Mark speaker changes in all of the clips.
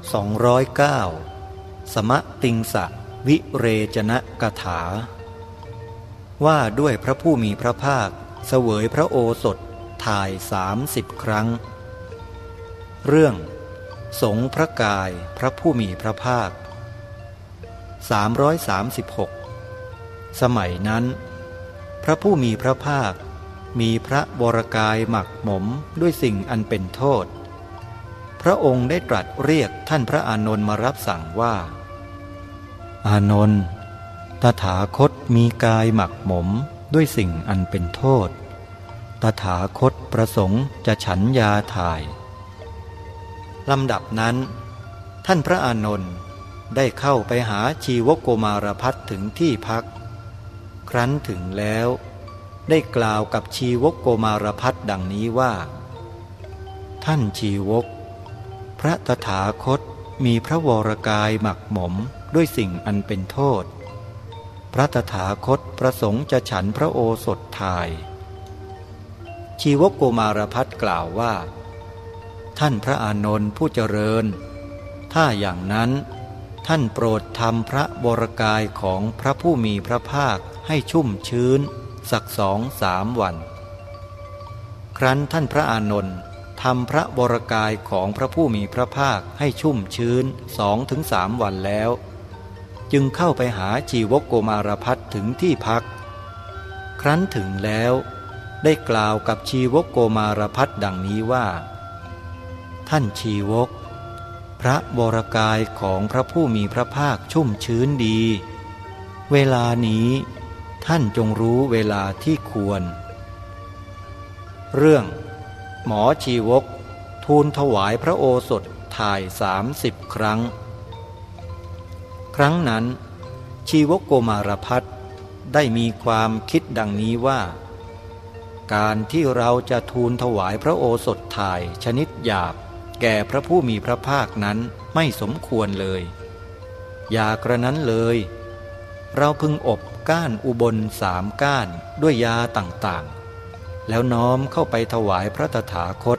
Speaker 1: 209 สมติงสะวิเรจนะกถา ว่าด้วยพระผู้มีพระภาคเสวยพระโอสถถ่ายสามสิบครั้ง เรื่อง สงพระกายพระผู้มีพระภาค 336 สมัยนั้น พระผู้มีพระภาคมีพระบรกายหมักหมมด้วยสิ่งอันเป็นโทษ พระองค์ได้ตรัสเรียกท่านพระอานนท์มารับสั่งว่า อานนท์ตถาคตมีกายหมักหมมด้วยสิ่งอันเป็นโทษ ตถาคตประสงค์จะฉันยาถ่าย ลำดับนั้น ท่านพระอานนท์ได้เข้าไปหาชีวโกมารพัฒถึงที่พัก ครั้นถึงแล้ว ได้กล่าวกับชีวกโกมารพัฒดังนี้ว่า ท่านชีวก พระตถาคตมีพระวรกายหมักหมมด้วยสิ่งอันเป็นโทษ พระตถาคตประสงค์จะฉันพระโอสถทาย ชีวกโกมารพัฒกล่าวว่า ท่านพระอานนท์ผู้เจริญ ถ้าอย่างนั้นท่านโปรดทำพระบรกายของพระผู้มีพระภาคให้ชุ่มชื้น สักสองสามวัน ครั้นท่านพระอานนท์ ทำพระบรกายของพระผู้มีพระภาคให้ชุ่มชื้นสองถึงสามวันแล้ว จึงเข้าไปหาจีวกโกมารพัฒถึงที่พัก ครั้นถึงแล้ว ได้กล่าวกับชีวกโกมารพัฒดังนี้ว่า ท่านชีวก พระบรกายของพระผู้มีพระภาคชุ่มชื้นดี เวลานี้ท่านจงรู้เวลาที่ควร เรื่อง หมอชีวก ทูลถวายพระโอสถถ่ายสามสิบครั้ง ครั้งนั้น ชีวกโกมารพัฒได้มีความคิดดังนี้ว่า การที่เราจะทูลถวายพระโอสถถ่ายชนิดหยาบ แก่พระผู้มีพระภาคนั้นไม่สมควรเลย อย่ากระนั้นเลย เราพึงอบก้านอุบลสามก้านด้วยยาต่างๆ แล้วน้อมเข้าไปถวายพระตถาคต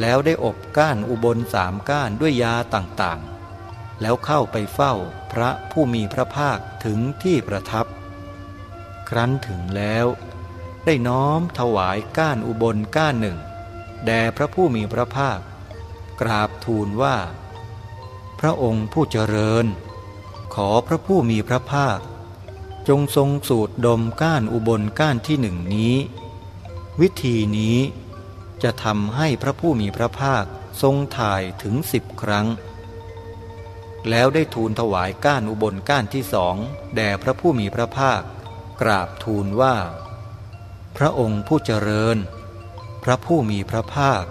Speaker 1: แล้วได้อบก้านอุบลสามก้านด้วยยาต่างๆ แล้วเข้าไปเฝ้าพระผู้มีพระภาคถึงที่ประทับ ครั้นถึงแล้ว ได้น้อมถวายก้านอุบลก้านหนึ่ง แด่พระผู้มีพระภาค กราบทูลว่า พระองค์ผู้เจริญ ขอพระผู้มีพระภาค จงทรงสูดดมก้านอุบลก้านที่หนึ่งนี้ วิธีนี้จะทำให้พระผู้มีพระภาคทรงถ่ายถึงสิบครั้ง แล้วได้ทูลถวายก้านอุบลก้านที่สองแด่พระผู้มีพระภาค กราบทูลว่า พระองค์ผู้เจริญ พระผู้มีพระภาค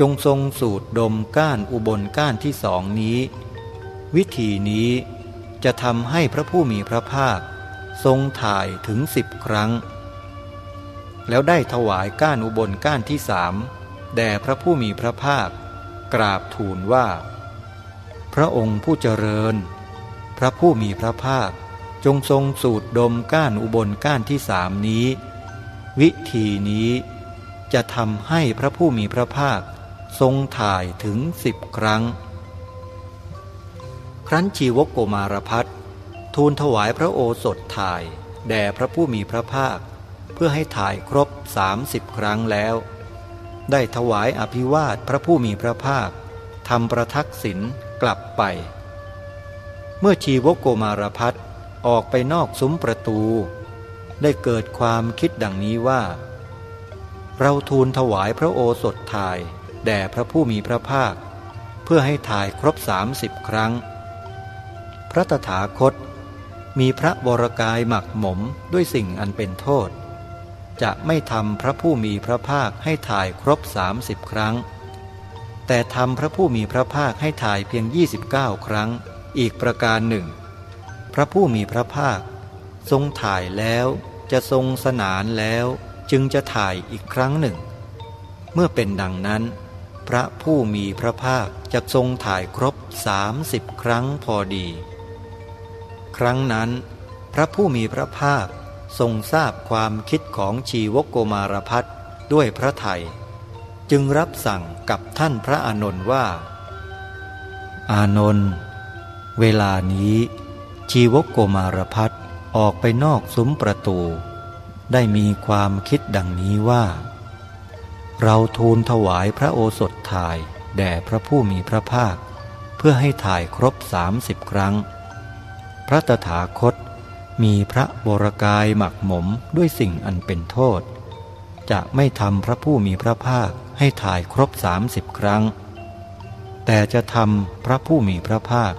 Speaker 1: จงทรงสูดดมก้านอุบลก้านที่สองนี้ วิธีนี้จะทำให้พระผู้มีพระภาค ทรงถ่ายถึงสิบครั้ง แล้วได้ถวายก้านอุบลก้านที่สามแด่พระผู้มีพระภาค กราบทูลว่า พระองค์ผู้เจริญ พระผู้มีพระภาคจงทรงสูดดมก้านอุบลก้านที่สามนี้ วิธีนี้จะทำให้พระผู้มีพระภาคทรงถ่ายถึงสิบครั้ง ครั้นชีวกโกมารพัฒทูลถวายพระโอสถถ่าย แด่พระผู้มีพระภาค เพื่อให้ถ่ายครบสามสิบครั้งแล้ว ได้ถวายอภิวาทพระผู้มีพระภาคทำประทักษิณกลับไป เมื่อชีวโกมารพัฒออกไปนอกซุ้มประตู ได้เกิดความคิดดังนี้ว่า เราทูลถวายพระโอสถถ่ายแด่พระผู้มีพระภาค เพื่อให้ถ่ายครบสามสิบครั้ง พระตถาคตมีพระวรกายหมักหมมด้วยสิ่งอันเป็นโทษ จะไม่ทำพระผู้มีพระภาคให้ถ่ายครบสามิบครั้ง แต่ทำพระผู้มีพระภาคให้ถ่ายเพียง 29 ครั้ง อีกประการหนึ่ง พระผู้มีพระภาค ทรงถ่ายแล้วจะทรงสนานแล้วจึงจะถ่ายอีกครั้งหนึ่ง เมื่อเป็นดังนั้น พระผู้มีพระภาคจะทรงถ่ายครบสามสิบครั้งพอดี ครั้งนั้น พระผู้มีพระภาค ทรงทราบความคิดของชีวโกมารพัฒด้วยพระไทย จึงรับสั่งกับท่านพระอานนท์ว่า อานนท์เวลานี้ ชีวกโกมารพัฒออกไปนอกซุ้มประตู ได้มีความคิดดังนี้ว่า เราทูลถวายพระโอสถถ่ายแด่พระผู้มีพระภาค เพื่อให้ถ่ายครบสามสิบครั้ง พระตถาคต มีพระบรกายหมักหมมด้วยสิ่งอันเป็นโทษ จะไม่ทำพระผู้มีพระภาคให้ถ่ายครบสามสิบครั้ง แต่จะทำพระผู้มีพระภาค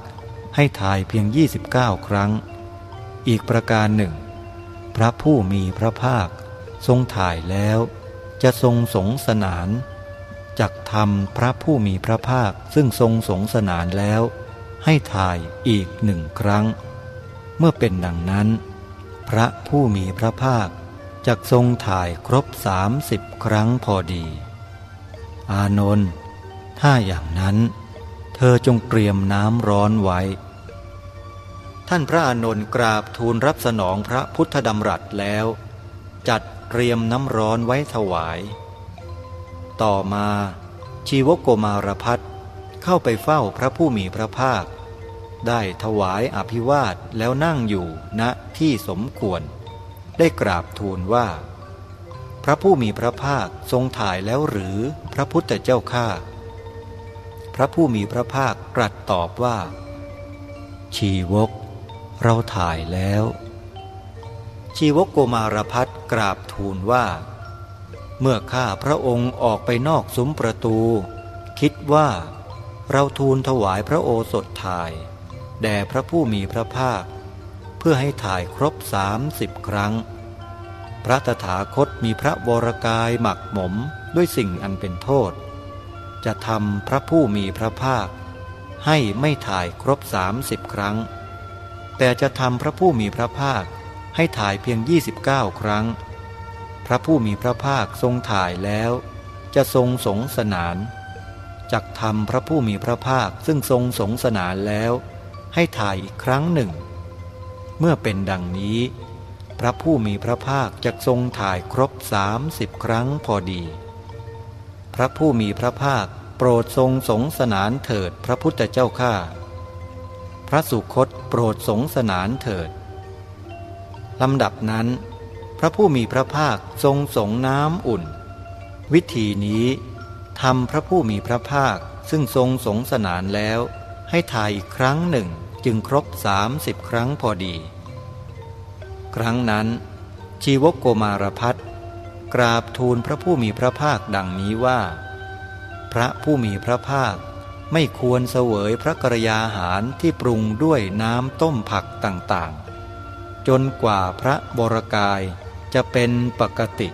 Speaker 1: ให้ถ่ายเพียง 29 ครั้ง อีกประการหนึ่ง พระผู้มีพระภาคทรงถ่ายแล้ว จะทรงสงสนานจักทำพระผู้มีพระภาคซึ่งทรงสงสนานแล้ว ให้ถ่ายอีกหนึ่งครั้ง เมื่อเป็นดังนั้น พระผู้มีพระภาคจักทรงถ่ายครบสามสิบครั้งพอดี อานนท์ถ้าอย่างนั้น เธอจงเตรียมน้ำร้อนไว้ ท่านพระอานนท์กราบทูลรับสนองพระพุทธดำรัสแล้ว จัดเตรียมน้ำร้อนไว้ถวาย ต่อมาชีวโกมารพัฒเข้าไปเฝ้าพระผู้มีพระภาค ได้ถวายอภิวาทแล้วนั่งอยู่ณที่สมควร ได้กราบทูลว่า พระผู้มีพระภาคทรงถ่ายแล้วหรือพระพุทธเจ้าข้าพระผู้มีพระภาคตรัสตอบว่า ชีวก เราถ่ายแล้ว ชีวกโกมารพัฒกราบทูลว่า เมื่อข้าพระองค์ออกไปนอกซุ้มประตู คิดว่าเราทูลถวายพระโอสถถ่าย แด่พระผู้มีพระภาค เพื่อให้ถ่ายครบสามสิบครั้ง พระตถาคตมีพระวรกายหมักหมมด้วยสิ่งอันเป็นโทษ จะทำพระผู้มีพระภาค ให้ไม่ถ่ายครบสามสิบครั้ง แต่จะทำพระผู้มีพระภาคให้ถ่ายเพียง 29 ครั้ง พระผู้มีพระภาคทรงถ่ายแล้ว จะทรงสงสนานจักทำพระผู้มีพระภาคซึ่งทรงสงสนานแล้ว ให้ถ่ายอีกครั้งหนึ่ง เมื่อเป็นดังนี้ พระผู้มีพระภาคจะทรงถ่ายครบสามสิบครั้งพอดี พระผู้มีพระภาคโปรดทรงสงสนานเถิดพระพุทธเจ้าข้าพระสุคตโปรดสงสนานเถิดลำดับนั้น พระผู้มีพระภาคทรงสงน้ำอุ่น วิธีนี้ทำพระผู้มีพระภาคซึ่งทรงสงสนานแล้ว ให้ถ่ายอีกครั้งหนึ่ง จึงครบสามสิบครั้งพอดี ครั้งนั้น ชีวกโกมารพัฒกราบทูลพระผู้มีพระภาคดังนี้ว่า พระผู้มีพระภาคไม่ควรเสวยพระกรยาหารที่ปรุงด้วยน้ำต้มผักต่างๆ จนกว่าพระบรกายจะเป็นปกติ